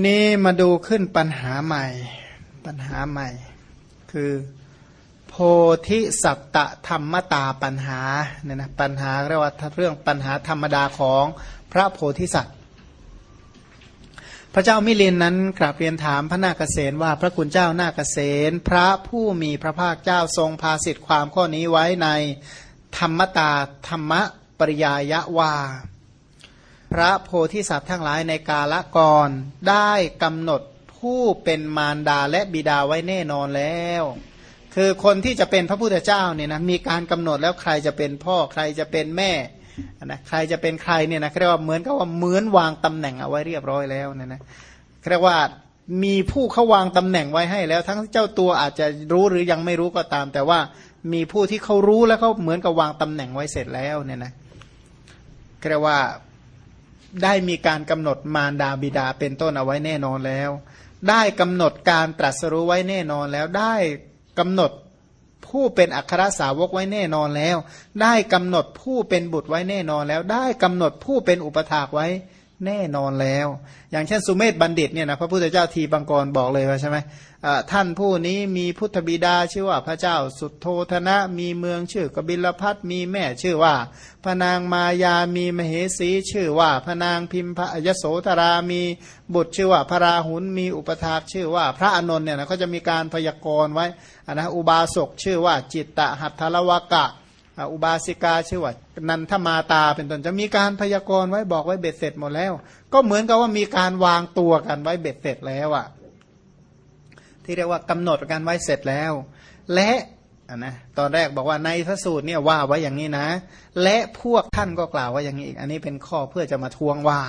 ทีนี้มาดูขึ้นปัญหาใหม่ ปัญหาใหม่ คือโพธิสัตตธรรมตาปัญหาเนี่ยนะปัญหาเรียกว่าเรื่องปัญหาธรรมดาของพระโพธิสัตว์ พระเจ้ามิลินนั้นกราบเรียนถามพระนาคเษนว่าพระคุณเจ้านาคเษนพระผู้มีพระภาคเจ้าทรงพาสิทธิความข้อนี้ไว้ในธรรมตาธรรมปริยายะว่า พระโพธิสัตว์ทั้งหลายในกาละกรได้กำหนดผู้เป็นมารดาและบิดาไว้แน่นอนแล้ว คือคนที่จะเป็นพระพุทธเจ้าเนี่ยนะมีการกำหนดแล้วใครจะเป็นพ่อใครจะเป็นแม่นะใครจะเป็นใครเนี่ยนะเรียกว่าเหมือนกับว่าเหมือนวางตำแหน่งเอาไว้เรียบร้อยแล้วเนี่ยนะเรียกว่ามีผู้เขาวางตำแหน่งไว้ให้แล้ว ทั้งเจ้าตัวอาจจะรู้หรือยังไม่รู้ก็ตาม แต่ว่ามีผู้ที่เขารู้แล้วเขาเหมือนกับวางตำแหน่งไว้เสร็จแล้วเนี่ยนะเรียกว่า ได้มีการกำหนดมารดาบิดาเป็นต้นเอาไว้แน่นอนแล้ว ได้กำหนดการตรัสรู้ไว้แน่นอนแล้ว ได้กำหนดผู้เป็นอัครสาวกไว้แน่นอนแล้ว ได้กำหนดผู้เป็นบุตรไว้แน่นอนแล้ว ได้กำหนดผู้เป็นอุปถากไว้แน่นอนแล้ว อย่างเช่นสุเมธบัณฑิตเนี่ยนะพระพุทธเจ้าทีบังกรบอกเลยว่าใช่ไหม ท่านผู้นี้มีพุทธบิดาชื่อว่าพระเจ้าสุดโทธนะ มีเมืองชื่อกบิลพัทมีแม่ชื่อว่าพนางมายามีมเหสีชื่อว่าพนางพิมพยโสธรามีบุตรชื่อว่าพระราหุลมีอุปถากชื่อว่าพระอนนท์เนี่ยนะเขาจะมีการพยากรณ์ไว้นะอุบาสกชื่อว่าจิตตหัตถลวกะอุบาสิกาชื่อว่านันทมาตาเป็นต้นจะมีการพยากรณ์ไว้บอกไว้เบ็ดเสร็จหมดแล้ว ก็เหมือนกับว่ามีการวางตัวกันไว้เบ็ดเสร็จแล้วอะ่ะ ที่เรียกว่ากำหนดกันไว้เสร็จแล้ว และนะตอนแรกบอกว่าในพระสูตรเนี่ยว่าไว้อย่างนี้นะ และพวกท่านก็กล่าวว่าอย่างนี้อีก อันนี้เป็นข้อเพื่อจะมาทวงว่า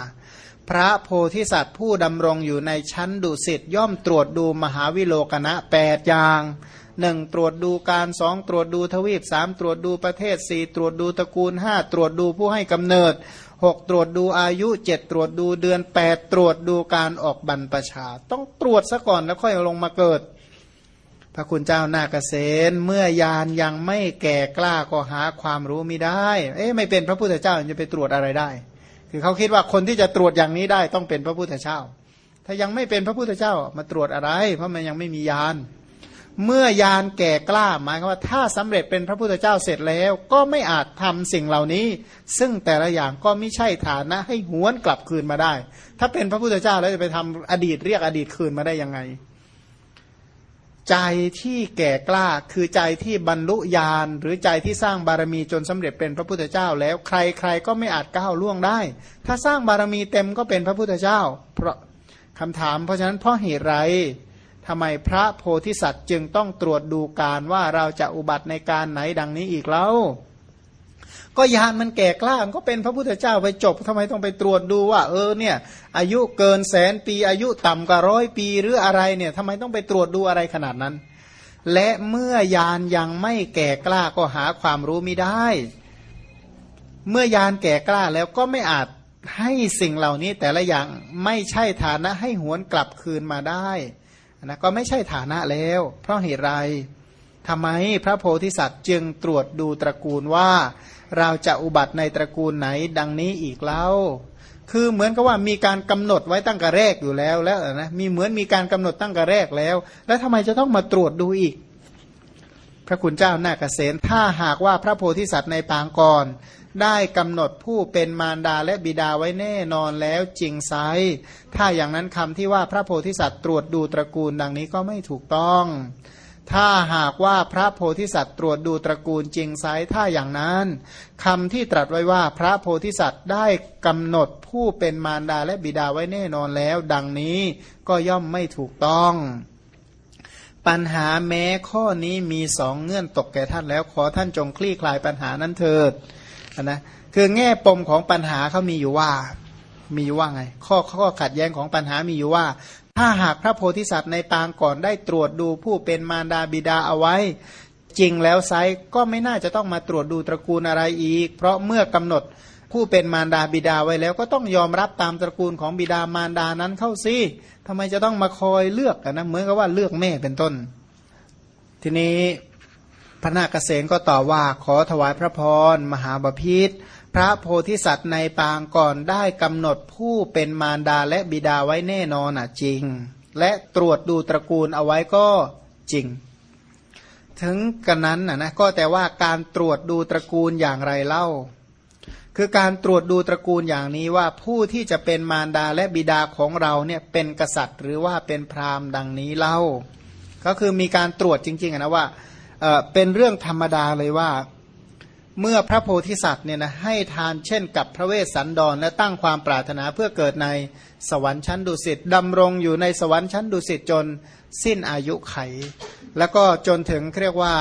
พระโพธิสัตว์ผู้ดำรงอยู่ในชั้นดุสิตย่อมตรวจดูมหาวิโลกนะแปดอย่างหนึ่งตรวจดูการสองตรวจดูทวีปสามตรวจดูประเทศสี่ตรวจดูตระกูลห้าตรวจดูผู้ให้กำเนิด หกตรวจดูอายุเจ็ดตรวจดูเดือนแปดตรวจดูการออกบรรพชา ต้องตรวจซะก่อนแล้วค่อยลงมาเกิด พระคุณเจ้านาเกษตเมื่อยานยังไม่แก่กล้าก็หาความรู้ไม่ได้ เอ๊ะไม่เป็นพระพุทธเจ้าจะไปตรวจอะไรได้ คือเขาคิดว่าคนที่จะตรวจอย่างนี้ได้ต้องเป็นพระพุทธเจ้า ถ้ายังไม่เป็นพระพุทธเจ้ามาตรวจอะไร เพราะมันยังไม่มียานเเมื่อยานแก่กล้าหมายความว่าถ้าสำเร็จเป็นพระพุทธเจ้าเสร็จแล้ว ก็ไม่อาจทำสิ่งเหล่านี้ ซึ่งแต่ละอย่างก็ไม่ใช่ฐานะให้หวนกลับคืนมาได้ ถ้าเป็นพระพุทธเจ้าแล้วจะไปทำอดีตเรียกอดีตคืนมาได้ยังไง ใจที่แก่กล้าคือใจที่บรรลุญาณหรือใจที่สร้างบารมีจนสำเร็จเป็นพระพุทธเจ้า แล้วใครใครก็ไม่อาจก้าวล่วงได้ ถ้าสร้างบารมีเต็มก็เป็นพระพุทธเจ้า เพราะคำถามเพราะฉะนั้นเพราะเหตุไร ทำไมพระโพธิสัตว์จึงต้องตรวจดูการว่าเราจะอุบัติในการไหนดังนี้อีกแล้ว ก็ยานมันแก่กล้าก็เป็นพระพุทธเจ้าไปจบทำไมต้องไปตรวจดูว่า เออเนี่ย อายุเกินแสนปี อายุต่ำกว่าร้อยปีหรืออะไรเนี่ยทำไมต้องไปตรวจดูอะไรขนาดนั้น และเมื่อยานยังไม่แก่กล้าก็หาความรู้ไม่ได้ เมื่อยานแก่กล้าแล้วก็ไม่อาจให้สิ่งเหล่านี้แต่ละอย่างไม่ใช่ฐานะให้หวนกลับคืนมาได้ นะก็ไม่ใช่ฐานะแล้ว เพราะเหตุไรทำไมพระโพธิสัตว์จึงตรวจดูตระกูลว่า เราจะอุบัติในตระกูลไหนดังนี้อีกเล่า คือเหมือนกับว่ามีการกำหนดไว้ตั้งแต่แรกอยู่แล้วแล้วนะมีเหมือนมีการกำหนดตั้งแต่แรกแล้ว แล้วทำไมจะต้องมาตรวจดูอีก พระคุณเจ้านาเกษตถ้าหากว่าพระโพธิสัตว์ในปางก่อน ได้กำหนดผู้เป็นมารดาและบิดาไว้แน่นอนแล้วจริงไซถ้าอย่างนั้นคำที่ว่าพระโพธิสัตว์ตรวจดูตระกูลดังนี้ก็ไม่ถูกต้อง ถ้าหากว่าพระโพธิสัตว์ตรวจดูตระกูลจริงไซถ้าอย่างนั้นคำที่ตรัสไว้ว่าพระโพธิสัตว์ได้กำหนดผู้เป็นมารดาและบิดาไว้แน่นอนแล้ว ดังนี้ก็ย่อมไม่ถูกต้องปัญหาแม้ข้อนี้มีสองเงื่อนตกแก่ท่านแล้วขอท่านจงคลี่คลายปัญหานั้นเถิด นะคือแง่ปมของปัญหาเขามีอยู่ว่า มีอยู่ว่าไง ข้อข้อขัดแย้งของปัญหามีอยู่ว่า ถ้าหากพระโพธิสัตว์ในปางก่อนได้ตรวจดูผู้เป็นมารดาบิดาเอาไว้ จริงแล้วไซก็ไม่น่าจะต้องมาตรวจดูตระกูลอะไรอีก เพราะเมื่อกำหนดผู้เป็นมารดาบิดาไว้แล้วก็ต้องยอมรับตามตระกูลของบิดามารดานั้นเข้าสิทำไมจะต้องมาคอยเลือกนะเหมือนกับว่าเลือกแม่เป็นต้น ทีนี้ พระนาคเษนก็ตอบว่าขอถวายพระพรมหาบาพิษพระโพธิสัตว์ในปางก่อนได้กำหนดผู้เป็นมารดาและบิดาไว้แน่นอนอะจริง และตรวจดูตระกูลเอาไว้ก็จริง ถึงกันนั้นนะนะก็แต่ว่าการตรวจดูตระกูลอย่างไรเล่า คือการตรวจดูตระกูลอย่างนี้ว่าผู้ที่จะเป็นมารดาและบิดาของเราเนี่ยเป็นกษัตริย์ หรือว่าเป็นพราหมณ์ดังนี้เล่า ก็คือมีการตรวจจริงๆนะว่า เป็นเรื่องธรรมดาเลยว่า เมื่อพระโพธิสัตว์เนี่ยนะให้ทานเช่นกับพระเวสสันดร และตั้งความปรารถนาเพื่อเกิดในสวรรค์ชั้นดุสิตดำรงอยู่ในสวรรค์ชั้นดุสิตจนสิ้นอายุไข แล้วก็จนถึงเรียกว่า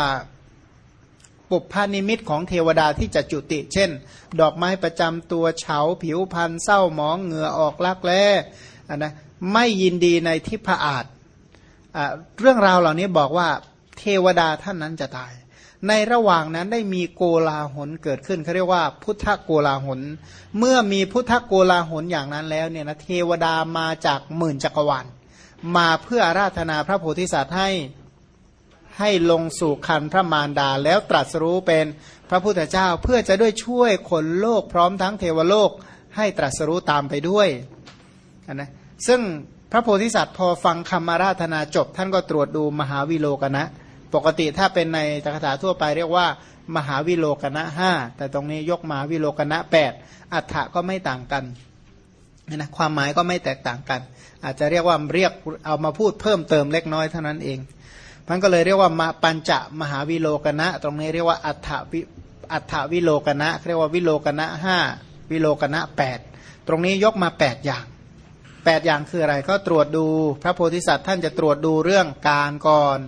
ปุพพานิมิตของเทวดาที่จะจุติ เช่น ดอกไม้ประจำตัวเฉาผิวพันธ์เศร้าหมองเหงื่อออกลักแล้นะไม่ยินดีในทิพอาจเรื่องราวเหล่านี้บอกว่า เทวดาท่านนั้นจะตาย ในระหว่างนั้นได้มีโกลาหลเกิดขึ้นเขาเรียกว่าพุทธโกลาหลเมื่อมีพุทธโกลาหลอย่างนั้นแล้วเนี่ยนะเทวดามาจากหมื่นจักรวาลมาเพื่อราธนาพระโพธิสัตว์ให้ให้ลงสู่คันพระมารดาแล้วตรัสรู้เป็นพระพุทธเจ้าเพื่อจะด้วยช่วยคนโลกพร้อมทั้งเทวโลกให้ตรัสรู้ตามไปด้วยนะซึ่งพระโพธิสัตว์พอฟังคำอาราธนาจบ ท่านก็ตรวจดูมหาวิโลกนะ ปกติถ้าเป็นในตถาถาทั่วไปเรียกว่า มหาวิโลกนะห้าแต่ตรงนี้ยกมหาวิโลกนะแปดอัฏฐะก็ไม่ต่างกันนะความหมายก็ไม่แตกต่างกัน อาจจะเรียกว่าเรียกเอามาพูดเพิ่มเติมเล็กน้อยเท่านั้นเองมันก็เลยเรียกว่ามาปัญจมหาวิโลกนะ ตรงนี้เรียกว่าอัฏฐวิอัฏฐวิโลกนะเรียกว่าวิโลกนะห้าวิโลกนะแปดตรงนี้ยกมาแปดอย่างแปดอย่างคืออะไรก็ตรวจดูพระโพธิสัตว์ท่านจะตรวจดูเรื่องการก่อน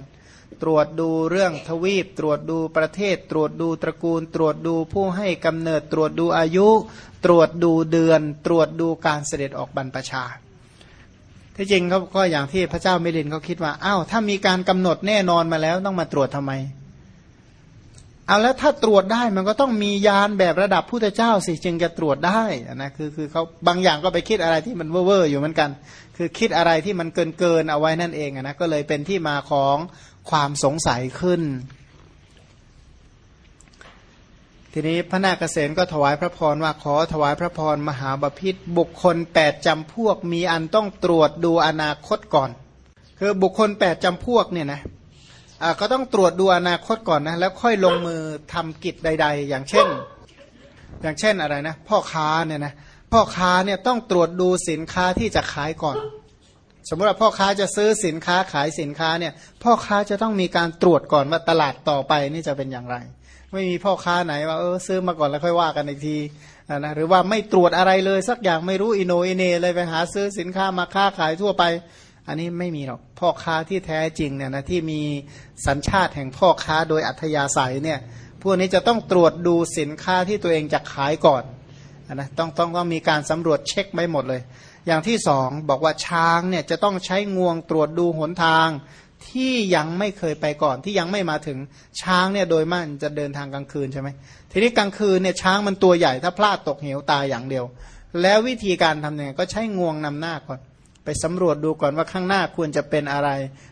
ตรวจดูเรื่องทวีป ตรวจดูประเทศ ตรวจดูตระกูล ตรวจดูผู้ให้กำเนิด ตรวจดูอายุ ตรวจดูเดือน ตรวจดูการเสด็จออกบรรพชาที่จริงเขาก็อย่างที่พระเจ้าเมลินเขาคิดว่าอ้าวถ้ามีการกำหนดแน่นอนมาแล้วต้องมาตรวจทำไมเอาแล้วถ้าตรวจได้มันก็ต้องมียานแบบระดับพุทธเจ้าสิจึงจะตรวจได้นะคือคือเขาบางอย่างก็ไปคิดอะไรที่มันเว่อร์อยู่เหมือนกัน คือคิดอะไรที่มันเกินเกินเอาไว้นั่นเองนะก็เลยเป็นที่มาของ ความสงสัยขึ้น ทีนี้พระนาคเษนก็ถวายพระพรว่าขอถวายพระพรมหาบาพิษบุคคลแปดจำพวกมีอันต้องตรวจดูอนาคตก่อน คือบุคคลแปดจำพวกเนี่ยนะก็ต้องตรวจดูอนาคตก่อนนะแล้วค่อยลงมือทำกิจใด ๆ อย่างเช่น อย่างเช่นอะไรนะ พ่อค้าเนี่ยนะพ่อค้าเนี่ยต้องตรวจดูสินค้าที่จะขายก่อน สมมติว่าพ่อค้าจะซื้อสินค้าขายสินค้าเนี่ย พ่อค้าจะต้องมีการตรวจก่อนว่าตลาดต่อไปนี่จะเป็นอย่างไร ไม่มีพ่อค้าไหนว่าเออซื้อมาก่อนแล้วค่อยว่ากันอีกทีนะหรือว่าไม่ตรวจอะไรเลยสักอย่างไม่รู้อินโนอินเนเลยไปหาซื้อสินค้ามาค้าขายทั่วไป อันนี้ไม่มีหรอกพ่อค้าที่แท้จริงเนี่ยนะที่มีสัญชาติแห่งพ่อค้าโดยอัธยาศัยเนี่ยพวกนี้จะต้องตรวจดูสินค้าที่ตัวเองจะขายก่อนนะต้องต้องต้องมีการสำรวจเช็คไม่หมดเลย อย่างที่สองบอกว่าช้างเนี่ยจะต้องใช้งวงตรวจดูหนทางที่ยังไม่เคยไปก่อนที่ยังไม่มาถึงช้างเนี่ยโดยมันจะเดินทางกลางคืนใช่ไหมทีนี้กลางคืนเนี่ยช้างมันตัวใหญ่ถ้าพลาดตกเหวตายอย่างเดียว แล้ววิธีการทำยังไงก็ใช้งวงนำหน้าก่อน ไปสำรวจดูก่อนว่าข้างหน้าควรจะเป็นอะไร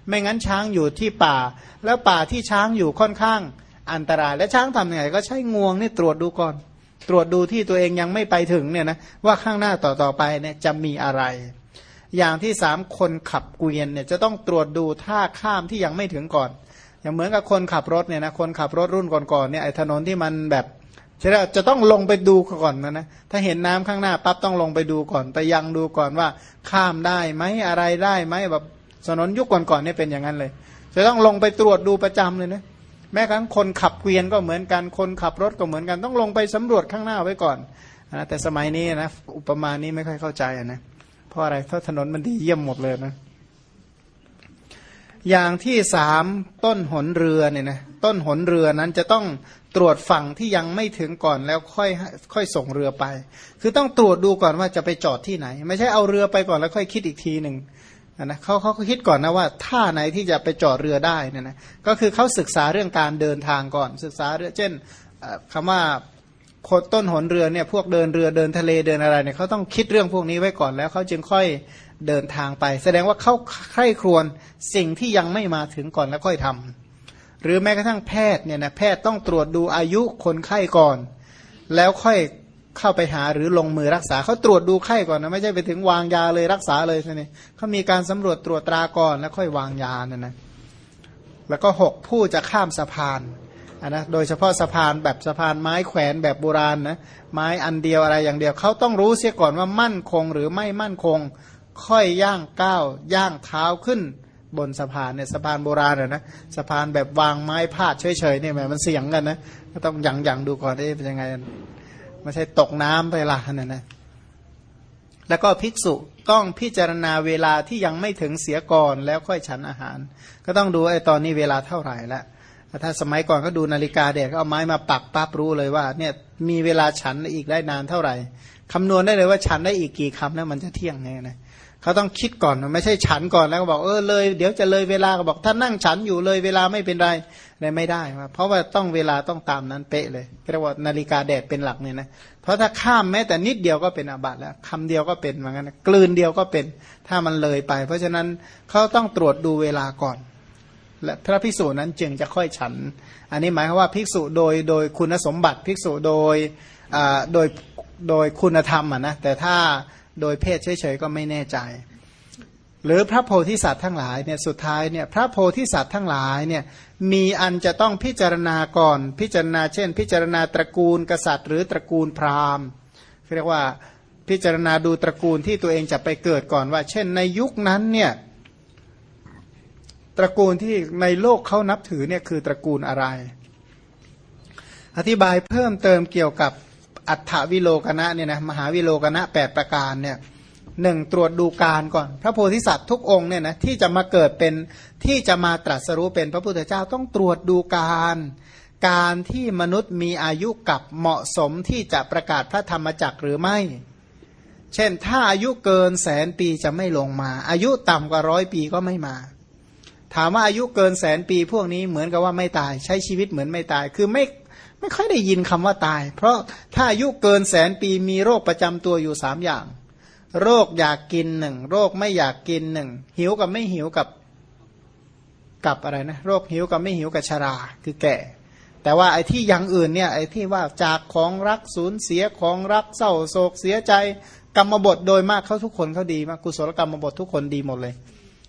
ไม่งั้นช้างอยู่ที่ป่า แล้วป่าที่ช้างอยู่ค่อนข้างอันตราย และช้างทำยังไงก็ใช้งวงนี่ตรวจดูก่อน ตรวจดูที่ตัวเองยังไม่ไปถึงเนี่ยนะว่าข้างหน้าต่อต่อไปเนี่ยจะมีอะไร อย่างที่สามคนขับเกวียนเนี่ยจะต้องตรวจดูท่าข้ามที่ยังไม่ถึงก่อน อย่างเหมือนกับคนขับรถเนี่ยนะคนขับรถรุ่นก่อนๆเนี่ยไอ้ถนนที่มันแบบจะจะต้องลงไปดูก่อนนะนะถ้าเห็นน้ำข้างหน้าปั๊บต้องลงไปดูก่อนไปยังดูก่อนว่าข้ามได้ไหมอะไรได้ไหมแบบถนนยุคก่อนๆเนี่ยเป็นอย่างนั้นเลย จะต้องลงไปตรวจดูประจำเลยนะ แม้กระทั่งคนขับเกวียนก็เหมือนกัน คนขับรถก็เหมือนกัน ต้องลงไปสำรวจข้างหน้าไว้ก่อนนะแต่สมัยนี้นะอุปมานี้ไม่ค่อยเข้าใจนะเพราะอะไรเพราะถนนมันดีเยี่ยมหมดเลยนะอย่างที่สามต้นหนเรือเนี่ยนะต้นหนเรือนั้นจะต้องตรวจฝั่งที่ยังไม่ถึงก่อนแล้วค่อยค่อยส่งเรือไป คือต้องตรวจดูก่อนว่าจะไปจอดที่ไหน ไม่ใช่เอาเรือไปก่อนแล้วค่อยคิดอีกทีหนึ่ง นะเขาเขาคิดก่อนนะว่าท่าไหนที่จะไปจอดเรือได้เนี่ยนะก็คือเขาศึกษาเรื่องการเดินทางก่อน ศึกษาเรื่องเช่นคำว่าโคต้นหนเรือเนี่ยพวกเดินเรือเดินทะเลเดินอะไรเนี่ยเขาต้องคิดเรื่องพวกนี้ไว้ก่อนแล้วเขาจึงค่อยเดินทางไป แสดงว่าเขาใคร่ครวญสิ่งที่ยังไม่มาถึงก่อนแล้วค่อยทำหรือแม้กระทั่งแพทย์เนี่ยนะแพทย์ต้องตรวจดูอายุคนไข้ก่อน แล้วค่อย เข้าไปหาหรือลงมือรักษาเขาตรวจดูไข้ก่อนนะไม่ใช่ไปถึงวางยาเลยรักษาเลยนี่ไหมเขามีการสำรวจตรวจตราก่อนแล้วค่อยวางยาเนี่ยนะแล้วก็หกผู้จะข้ามสะพานนนะโดยเฉพาะสะพานแบบสะพานไม้แขวนแบบโบราณนะไม้อันเดียวอะไรอย่างเดียวเขาต้องรู้เสียก่อนว่ามั่นคงหรือไม่มั่นคง ค่อยย่างก้าวย่างเท้าขึ้นบนสะพานเนี่ยสะพานโบราณนะสะพานแบบวางไม้พาดเฉยๆเนี่ยแมันเสี่ยงกันนะก็ต้องหยั่งยังดูก่อนเอ๊ะเป็นยังไง ไม่ใช่ตกน้ำไปละนี่ยนะแล้วก็ภิกษุต้องพิจารณาเวลาที่ยังไม่ถึงเสียก่อนแล้วค่อยฉันอาหาร ก็ต้องดูไอ้ตอนนี้เวลาเท่าไหร่แล้วถ้าสมัยก่อนก็ดูนาฬิกาเด็กเอาไม้มาปักปั๊บรู้เลยว่า เนี่ยมีเวลาฉันอีกได้นานเท่าไหร่คำนวณได้เลยว่าฉันได้อีกกี่คำแล้วมันจะเที่ยงไงนะเขาต้องคิดก่อนไม่ใช่ฉันก่อนแล้วก็บอกเออเลย เดี๋ยวจะเลยเวลาก็บอกถ้านั่งฉันอยู่เลยเวลาไม่เป็นไร เนี่ยไม่ได้เพราะว่าต้องเวลาต้องตามนั้นเป๊ะเลยเรียกว่านาฬิกาแดดเป็นหลักเนี่ยนะเพราะถ้าข้ามแม้แต่นิดเดียวก็เป็นอาบัติแล้วคำเดียวก็เป็นเหมือนกันกลืนเดียวก็เป็นถ้ามันเลยไป เพราะฉะนั้นเขาต้องตรวจดูเวลาก่อน และพระภิกษุนั้นจึงจะค่อยฉัน อันนี้หมายความว่าภิกษุโดยโดยคุณสมบัติภิกษุโดยโดยโดยคุณธรรมอะนะแต่ถ้าโดยเพศเฉยๆก็ไม่แน่ใจ หรือพระโพธิสัตว์ทั้งหลายเนี่ยสุดท้ายเนี่ยพระโพธิสัตว์ทั้งหลายเนี่ยมีอันจะต้องพิจารณาก่อนพิจารณาเช่น พิจารณาตระกูลกษัตริย์ หรือตระกูลพราหมณ์เรียกว่าพิจารณาดูตระกูลที่ตัวเองจะไปเกิดก่อนว่า เช่นในยุคนั้นเนี่ยตระกูลที่ในโลกเขานับถือเนี่ยคือตระกูลอะไร อธิบายเพิ่มเติมเกี่ยวกับอัฏฐวิโลกนะเนี่ยนะมหาวิโลกนะแปดประการเนี่ย หนึ่งตรวจดูการก่อน พระโพธิสัตว์ทุกองค์เนี่ยนะที่จะมาเกิดเป็นที่จะมาตรัสรู้เป็นพระพุทธเจ้าต้องตรวจดูการ การที่มนุษย์มีอายุกับเหมาะสมที่จะประกาศพระธรรมจักรหรือไม่ เช่นถ้าอายุเกินแสนปีจะไม่ลงมา อายุต่ำกว่าร้อยปีก็ไม่มา ถามว่าอายุเกินแสนปีพวกนี้เหมือนกับว่าไม่ตาย ใช้ชีวิตเหมือนไม่ตายคือไม่ไม่ค่อยได้ยินคำว่าตาย เพราะถ้าอายุเกินแสนปีมีโรคประจำตัวอยู่สามอย่าง โรคอยากกินหนึ่งโรคไม่อยากกินหนึ่งหิวกับไม่หิวกับกับอะไรนะโรคหิวกับไม่หิวกับชราคือแก่ แต่ว่าไอ้ที่อย่างอื่นเนี่ยไอ้ที่ว่าจากของรักสูญเสียของรักเศร้าโศกเสียใจกรรมบทโดยมากเขาทุกคนเขาดีมากกุศลกรรมบททุกคนดีหมดเลย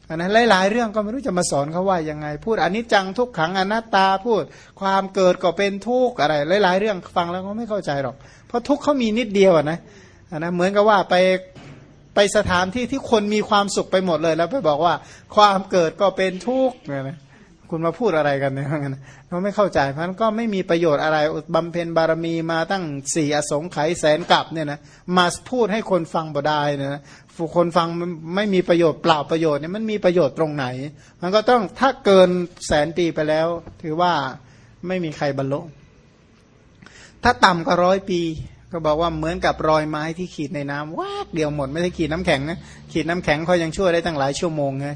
อันนั้นหลาย ๆ เรื่องก็ไม่รู้จะมาสอนเขาว่ายังไง พูดอนิจจังทุกขังอนัตตาพูด ความเกิดก็เป็นทุกข์อะไร หลาย ๆ เรื่องฟังแล้วเขาไม่เข้าใจหรอก เพราะทุกข์เขามีนิดเดียวนะอันะเหมือนกับว่าไป ไปสถานที่ที่คนมีความสุขไปหมดเลย แล้วไปบอกว่า ความเกิดก็เป็นทุกข์เนี่ยนะคุณมาพูดอะไรกันเนี่ยงั้นเราไม่เข้าใจเพราะนั้นก็ไม่มีประโยชน์อะไรบำเพ็ญบารมีมาตั้งสี่อสงไขยแสนกับเนี่ยนะมาพูดให้คนฟังบ่ได้นะคนฟังไม่มีประโยชน์เปล่าประโยชน์เนี่ยมันมีประโยชน์ตรงไหน มันก็ต้องถ้าเกินแสนปีไปแล้ว ถือว่าไม่มีใครบรรลุถ้าต่ำกว่าร้อยปี ก็บอกว่าเหมือนกับรอยไม้ที่ขีดในน้ำวากเดียวหมดไม่ใช่ขีดน้ำแข็งนะขีดน้ำแข็งเขายังช่วยได้ตั้งหลายชั่วโมงไง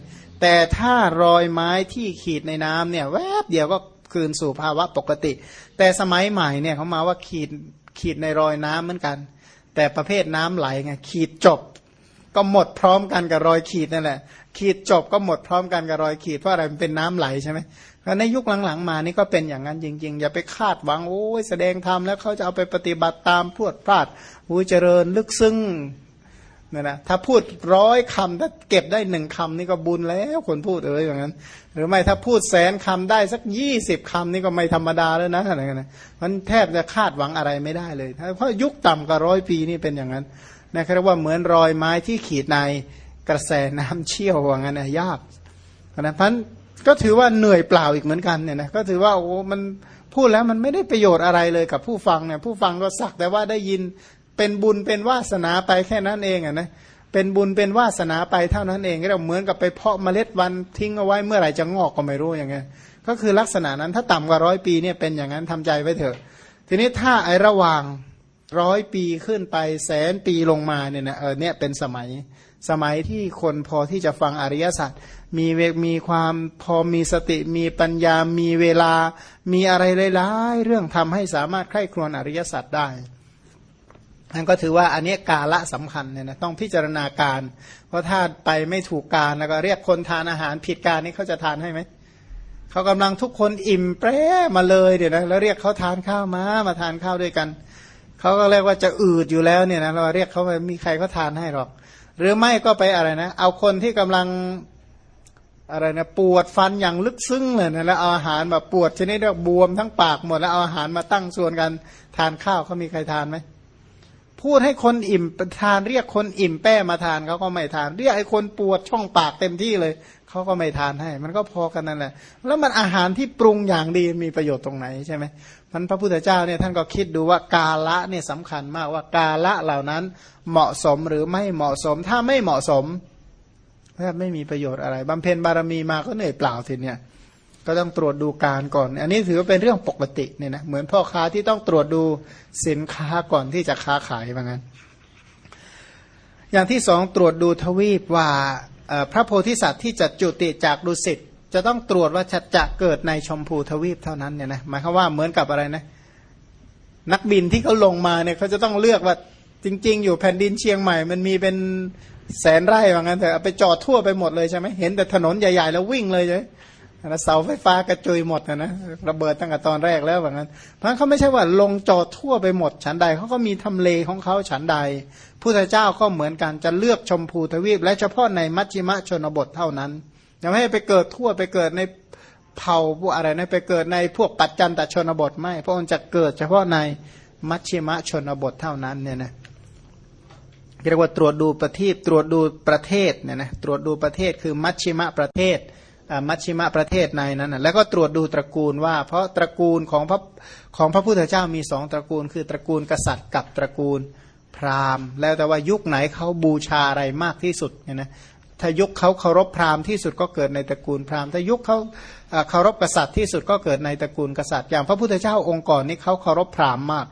แต่ถ้ารอยไม้ที่ขีดในน้ำเนี่ยแวบเดียวก็คืนสู่ภาวะปกติ แต่สมัยใหม่เนี่ยเขามาว่าขีดขีดในรอยน้ำเหมือนกัน แต่ประเภทน้ำไหลไงขีดจบ ก็หมดพร้อมกันกับรอยขีดนั่นแหละ ขีดจบก็หมดพร้อมกันกับรอยขีดเพราะอะไรมันเป็นน้ำไหลใช่ไหม ในยุคหลังๆ มานี่ก็เป็นอย่างนั้นจริง ๆ อย่าไปคาดหวังโอ้ยแสดงธรรมแล้วเขาจะเอาไปปฏิบัติตามพวดพลาดหูเจริญลึกซึ้งเนี่ยนะถ้าพูดร้อยคำถ้าเก็บได้หนึ่งคำนี่ก็บุญแล้วคนพูดเอออย่างนั้น หรือไม่ถ้าพูดแสนคำได้สักยี่สิบคำนี่ก็ไม่ธรรมดาแล้วนะอะไรเงี้ยมันแทบจะคาดหวังอะไรไม่ได้เลย เพราะยุคต่ำกว่าร้อยปีนี่เป็นอย่างนั้นนะครับว่าเหมือนรอยไม้ที่ขีดในกระแสน้ำเชี่ยวว่างั้นนะยากนะพัน ก็ถือว่าเหนื่อยเปล่าอีกเหมือนกันเนี่ยนะก็ถือว่าโอ้มันพูดแล้วมันไม่ได้ประโยชน์อะไรเลยกับผู้ฟังเนี่ยผู้ฟังก็สักแต่ว่าได้ยินเป็นบุญเป็นวาสนาไปแค่นั้นเองอะนะเป็นบุญเป็นวาสนาไปเท่านั้นเองเราเหมือนกับไปเพาะเมล็ดวันทิ้งเอาไว้เมื่อไหร่จะงอกก็ไม่รู้อย่างเงี้ยก็คือลักษณะนั้นถ้าต่ำกว่าร้อยปีเนี่ยเป็นอย่างนั้นทำใจไว้เถอะ ทีนี้ถ้าไอระหว่าง ร้อยปีขึ้นไปแสนปีลงมาเนี่ยนะเออเนี่ยเป็นสมัยสมัยที่คนพอที่จะฟังอริยสัจมีเวมีความพอมีสติมีปัญญามีเวลา มีอะไรหลายๆเรื่องทำให้สามารถใคร่ครวญอริยสัจได้นั่นก็ถือว่าอันนี้กาละสำคัญเนี่ยนะต้องพิจารณาการ เพราะถ้าไปไม่ถูกการแล้วก็เรียกคนทานอาหารผิดการนี่เขาจะทานให้ไหมเขากำลังทุกคนอิ่มแปรมาเลยเดี๋ยวนะแล้วเรียกเขาทานข้าวมามาทานข้าวด้วยกัน เขาก็เรียกว่าจะอืดอยู่แล้วเนี่ยนะเราเรียกเขาไปมีใครก็ทานให้หรอก หรือไม่ก็ไปอะไรนะ เอาคนที่กำลังอะไรนะปวดฟันอย่างลึกซึ้งเลยนะแล้วเอาอาหารแบบปวดชนิดเรียกบวมทั้งปากหมดแล้วเอาอาหารมาตั้งส่วนกันทานข้าวเขามีใครทานไหม พูดให้คนอิ่มทานเรียกคนอิ่มแป้มาทานเขาก็ไม่ทาน เรียกไอ้คนปวดช่องปากเต็มที่เลยเขาก็ไม่ทานให้ มันก็พอกันนั่นแหละ แล้วมันอาหารที่ปรุงอย่างดีมีประโยชน์ตรงไหนใช่ไหมมันพระพุทธเจ้าเนี่ยท่านก็คิดดูว่ากาละเนี่ยสำคัญมากว่ากาละเหล่านั้นเหมาะสมหรือไม่เหมาะสม ถ้าไม่เหมาะสมแทบไม่มีประโยชน์อะไรบำเพ็ญบารมีมาก็เหนื่อยเปล่าทีเนี่ย ก็ต้องตรวจดูการก่อน อันนี้ถือว่าเป็นเรื่องปกติเนี่ยนะเหมือนพ่อค้าที่ต้องตรวจดูสินค้าก่อนที่จะค้าขายว่างั้น อย่างที่สองตรวจดูทวีปว่าพระโพธิสัตว์ที่จะจุติจากดุสิตจะต้องตรวจว่าจะจะเกิดในชมพูทวีปเท่านั้นเนี่ยนะหมายความว่าเหมือนกับอะไรนะ นักบินที่เขาลงมาเนี่ยเขาจะต้องเลือกว่าจริง ๆ อยู่แผ่นดินเชียงใหม่ มันมีเป็นแสนไร่ว่างั้นแต่เอาไปจอดทั่วไปหมดเลยใช่ไหมเห็นแต่ถนนใหญ่ ๆ แล้ววิ่งเลยใช่ เสาไฟฟ้ากระจุยหมดนะนะระเบิดตั้งแต่ตอนแรกแล้วว่างั้น เพราะเขาไม่ใช่ว่าลงจอดทั่วไปหมดฉันใดเขาก็มีทำเลของเขาฉันใดพุทธเจ้าก็เหมือนกันจะเลือกชมพูทวีป และเฉพาะในมัชชิมะชนบทเท่านั้นอย่าไม่ให้ไปเกิดทั่วไปเกิดในเผ่าพวกอะไรนะไปเกิดในพวกปัจจันตชนบทไม่พระองค์จะเกิดเฉพาะในมัชชิมะชนบทเท่านั้นเนี่ยนะเรียกว่าตรวจดูประเทศตรวจดูประเทศเนี่ยนะตรวจดูประเทศคือมัชชิมะประเทศ มัชชิมะประเทศในนั้นแล้วก็ตรวจดูตระกูลว่า เพราะตระกูลของพระของพระพุทธเจ้ามีสองตระกูล คือตระกูลกษัตริย์กับตระกูลพราหมณ์ แล้วแต่ว่ายุคไหนเขาบูชาอะไรมากที่สุดเนี่ยนะถ้ายุคเขาเคารพพราหมณ์ที่สุดก็เกิดในตระกูลพราหมณ์ถ้ายุคเขาเคารพกษัตริย์ที่สุดก็เกิดในตระกูลกษัตริย์ อย่างพระพุทธเจ้าองค์ก่อนนี้เขาเคารพพราหมณ์มาก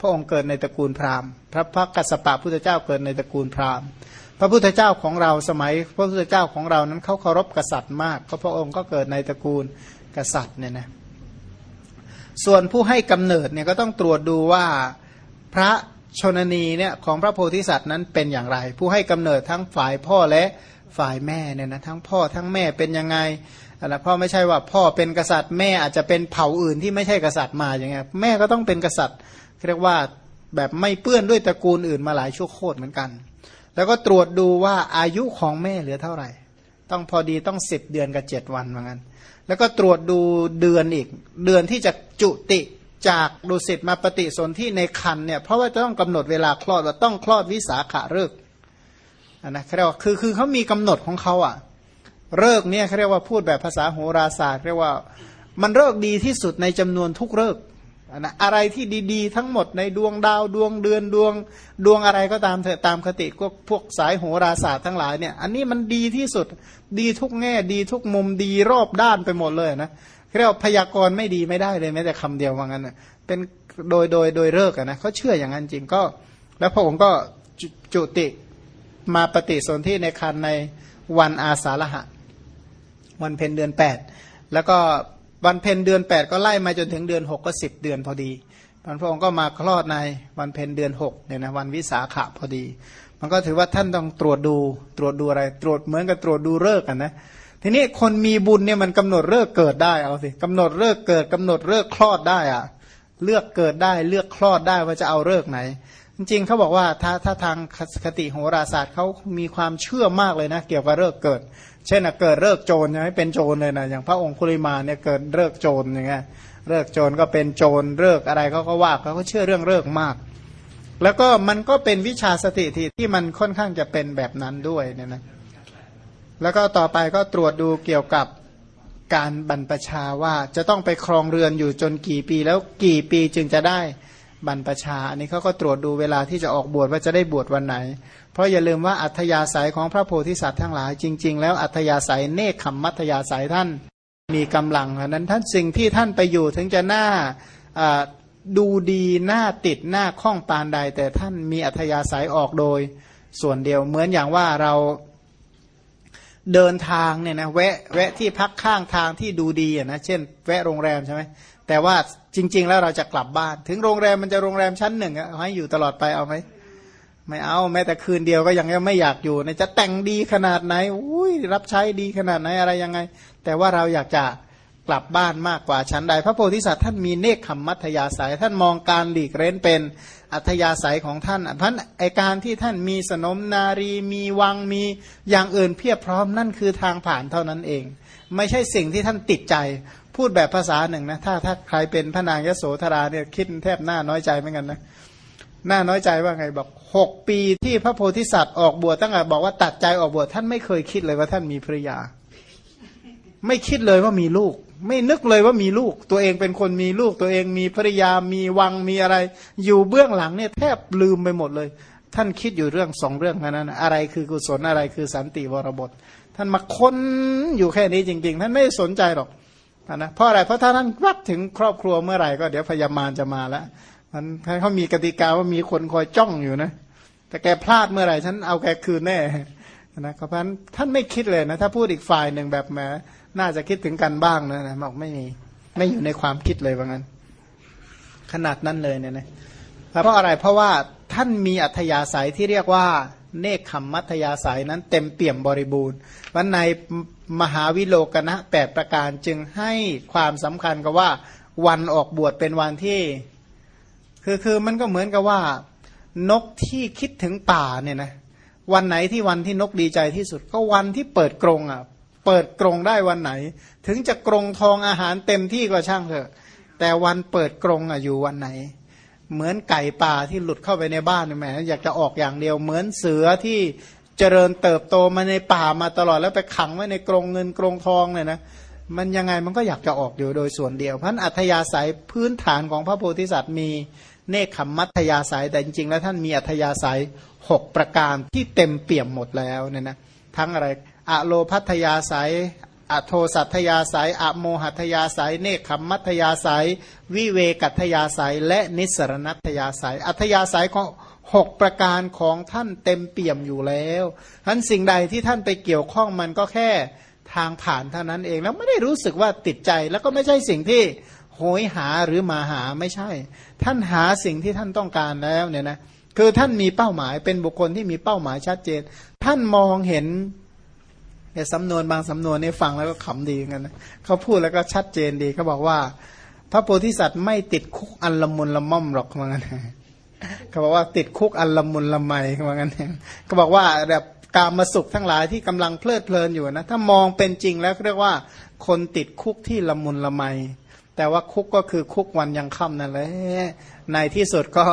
พระองค์เกิดในตระกูลพราหมณ์ พระพักกัสปะพุทธเจ้าเกิดในตระกูลพราหมณ์ พระพุทธเจ้าของเราสมัย พระพุทธเจ้าของเรานั้นเขาเคารพกษัตริย์มากก็พระองค์ก็เกิดในตระกูลกษัตริย์เนี่ยนะส่วนผู้ให้กำเนิดเนี่ยก็ต้องตรวจดูว่าพระชนนีเนี่ยของพระโพธิสัตว์นั้นเป็นอย่างไร ผู้ให้กำเนิดทั้งฝ่ายพ่อและฝ่ายแม่เนี่ยนะทั้งพ่อทั้งแม่เป็นยังไงอะพ่อไม่ใช่ว่าพ่อเป็นกษัตริย์แม่อาจจะเป็นเผ่าอื่นที่ไม่ใช่กษัตริย์มาอย่างเงี้ยแม่ก็ต้องเป็นกษัตริย์เรียกว่าแบบไม่เปื้อนด้วยตระกูลอื่นมาหลายชั่วโคตรเหมือนกัน แล้วก็ตรวจดูว่าอายุของแม่เหลือเท่าไหร่ ต้องพอดีต้องสิบเดือนกับเจ็ดวันเหมือนกันแล้วก็ตรวจดูเดือนอีก เดือนที่จะจุติจากดุสิตมาปฏิสนธิในคันเนี่ยเพราะว่าจะต้องกำหนดเวลาคลอดว่าต้องคลอดวิสาขาเลิกนนะเขาเรียกว่าคือคือเขามีกำหนดของเขาอะเลิกเนี่ยเขาเรียกว่าพูดแบบภาษาโหราศาสตร์เรียกว่า มันเลิกดีที่สุดในจำนวนทุกเลิก นะอะไรที่ดีๆ ทั้งหมดในดวงดาวดวงเดือนดวงดวงอะไรก็ตามเถอะตามคติก็พวกสายโหราศาสตร์ทั้งหลายเนี่ย อันนี้มันดีที่สุดดีทุกแง่ดีทุกมุมดีรอบด้านไปหมดเลยนะเรียกว่าพยากรณ์ไม่ดีไม่ได้เลยแม้แต่คำเดียวว่างั้นเป็นโดยโดยโดยเลิกนะเขาเชื่ออย่างนั้นจริงก็ แล้วพระองค์ก็จุติมาปฏิสนธิในคันในวันอาสาฬหะ วันเพ็ญเดือนแปดแล้วก็ วันเพ็ญเดือนแปดก็ไล่มาจนถึงเดือนหกก็สิบเดือนพอดีพระองค์ก็มาคลอดในวันเพ็ญเดือนหกเนี่ยนะวันวิสาขะพอดี มันก็ถือว่าท่านต้องตรวจดูตรวจดูอะไร ตรวจเหมือนกับตรวจดูเลิกกันนะทีนี้คนมีบุญเนี่ยมันกำหนดเลิกเกิดได้เอาสิกำหนดเลิกเกิดกำหนดเลิกคลอดได้อะเลือกเกิดได้เลือกคลอดได้ว่าจะเอาเลิกไหน จริงๆเขาบอกว่าถ้าถ้าทางคติโหราศาสตร์เขามีความเชื่อมากเลยนะ เกี่ยวกับเลิกเกิด เช่นเกิดเลิกโจรใช่ไหมเป็นโจรเลยนะอย่างพระองคุลิมาเนี่ยเกิดเลิกโจรอย่างเงี้ยเลิกโจรก็เป็นโจรเลิกอะไรเขาก็ว่าเขาก็เชื่อเรื่องเลิกมาก แล้วก็มันก็เป็นวิชาสติที่ที่มันค่อนข้างจะเป็นแบบนั้นด้วยเนี่ยนะแล้วก็ต่อไปก็ตรวจดูเกี่ยวกับการบรรพชาว่าจะต้องไปครองเรือนอยู่จนกี่ปีแล้วกี่ปีจึงจะได้ บรรพชา อันนี้เขาก็ตรวจดูเวลาที่จะออกบวชว่าจะได้บวชวันไหน เพราะอย่าลืมว่าอัธยาศัยของพระโพธิสัตว์ทั้งหลาย จริง ๆ แล้วอัธยาศัยเนคขมมัธยาศัยท่านมีกำลังนั้นท่านสิ่งที่ท่านไปอยู่ถึงจะหน้าดูดีหน้าติดหน้าข้องปานใด แต่ท่านมีอัธยาศัยออกโดย ส่วนเดียวเหมือนอย่างว่าเรา เดินทางเนี่ยนะแวะแวะที่พักข้างทางที่ดูดีนะเช่น แวะโรงแรมใช่ไหมแต่ว่าจริง ๆ แล้วเราจะกลับบ้าน ถึงโรงแรมมันจะโรงแรมชั้นหนึ่งอะให้อยู่ตลอดไปเอาไหมไม่เอาแม้แต่คืนเดียวก็ยังไม่อยากอยู่นจะแต่งดีขนาดไหนอุ้ยรับใช้ดีขนาดไหนอะไรยังไง แต่ว่าเราอยากจะ กลับบ้านมากกว่าชั้นใด พระโพธิสัตว์ท่านมีเนคขมมัธยาศัยท่านมองการหลีกเร้นเป็นอัธยาศัยของท่านเพราะไอการที่ท่านมีสนมนารีมีวังมีอย่างอื่นเพียบพร้อมนั่นคือทางผ่านเท่านั้นเอง ไม่ใช่สิ่งที่ท่านติดใจ พูดแบบภาษาหนึ่งนะถ้าถ้าใครเป็นพระนางยโสธราเนี่ยคิดแทบหน้าน้อยใจเหมือนกันนะหน่าน้อยใจว่าไงบอกหกปีที่พระโพธิสัตว์ออกบวชตั้งแต่บอกว่าตัดใจออกบวชท่านไม่เคยคิดเลยว่าท่านมีภรยา ไม่คิดเลยว่ามีลูก ไม่นึกเลยว่ามีลูก ตัวเองเป็นคนมีลูก ตัวเองมีภรยามีวังมีอะไร อยู่เบื้องหลังเนี่ยแทบลืมไปหมดเลย ท่านคิดอยู่เรื่องสองเรื่องเท่นั้นอะไรคือกุศลอะไรคือสันติวรบท ท่านมาค้นอยู่แค่นี้จริง ๆ ท่านไม่สนใจหรอกนะเพราะอะไรเพราะถ้าท่านวัดถึงครอบครัวเมื่อไหร่ก็เดี๋ยวพยามารจะมาแล้วมันเขามีกติกาว่ามีคนคอยจ้องอยู่นะ แต่แกพลาดเมื่อไหร่ฉันเอาแกคืนแน่นะเพราะฉะนั้นท่านไม่คิดเลยนะ ถ้าพูดอีกฝ่ายหนึ่งแบบแหม น่าจะคิดถึงกันบ้างนะนะบอกไม่มีไม่อยู่ในความคิดเลยว่างั้น ขนาดนั้นเลยเนี่ยนะเพราะอะไรเพราะว่าท่านมีอัธยาศัยที่เรียกว่าเนคขมมัธยาศัยนั้นเต็มเปี่ยมบริบูรณ์วันในมหาวิโลกนะแปดประการจึงให้ความสำคัญกับว่าวันออกบวชเป็นวันที่ คือคือมันก็เหมือนกับว่า นกที่คิดถึงป่าเนี่ยนะวันไหนที่วันที่นกดีใจที่สุด ก็วันที่เปิดกรงอะ เปิดกรงได้วันไหน ถึงจะกรงทองอาหารเต็มที่ก็ช่างเถอะ แต่วันเปิดกรงอะอยู่วันไหน เหมือนไก่ป่าที่หลุดเข้าไปในบ้านแหมอยากจะออกอย่างเดียว เหมือนเสือที่เจริญเติบโตมาในป่ามาตลอดแล้วไปขังไว้ในกรงเงินกรงทองเนี่ยนะมันยังไงมันก็อยากจะออกอยู่โดยส่วนเดียวเพราะอัธยาศัยพื้นฐานของพระโพธิสัตว์มีเนคขมมัธยาศัยแต่จริงๆ แล้วท่านมีอัธยาศัยหกประการที่เต็มเปี่ยมหมดแล้วเนี่ยนะทั้งอะไร อะโลพัทยาศัยอโทสัทยาศัยอะโมหัทยาศัยเนคขมมัธยาศัยวิเวกัตยาศัยและนิสรณัตยาศัยอัธยาศัยของหกประการของท่านเต็มเปี่ยมอยู่แล้วท่านสิ่งใดที่ท่านไปเกี่ยวข้องมันก็แค่ทางผ่านเท่านั้นเองแล้วไม่ได้รู้สึกว่าติดใจแล้วก็ไม่ใช่สิ่งที่โหยหาหรือมาหาไม่ใช่ ท่านหาสิ่งที่ท่านต้องการแล้วเนี่ยนะคือท่านมีเป้าหมายเป็นบุคคลที่มีเป้าหมายชัดเจน ท่านมองเห็น ในสำนวนบางสำนวนนี่ฟังแล้วก็ขำดีกันนะเขาพูดแล้วก็ชัดเจนดีเขาบอกว่า พระโพธิสัตว์ไม่ติดคุกอันละมุนละม่อมหรอกเหมือนกันเขาบอกว่าติดคุกอันละมุนละไมเหมือนกันเขาบอกว่าแบบการมาสุขทั้งหลายที่กำลังเพลิดเพลินอยู่นะถ้ามองเป็นจริงแล้วเรียกว่า คนติดคุกที่ละมุนละไม แต่ว่าคุกก็คือคุกวันยังค่ำนั่นแหละในที่สุดก็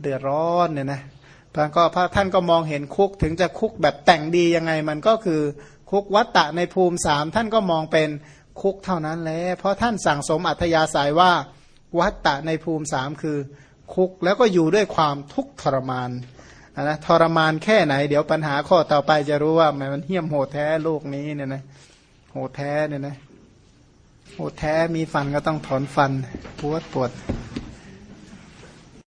เดือดร้อนเนี่ยนะท่านก็พระท่านก็มองเห็นคุกถึงจะคุกแบบแต่งดียังไงมันก็คือ คุกวัตตะในภูมิสามท่านก็มองเป็นคุกเท่านั้นแหละเพราะท่านสั่งสมอัธยาศัยว่าวัตตะในภูมิสามคือ คุกแล้วก็อยู่ด้วยความทุกข์ทรมานนะทรมานแค่ไหน เดี๋ยวปัญหาข้อต่อไปจะรู้ว่ามันเหี้ยมโหดแท้โลกนี้เนี่ยนะโหดแท้เนี่ยนะโหดแท้มีฟันก็ต้องถอนฟันปวดปวด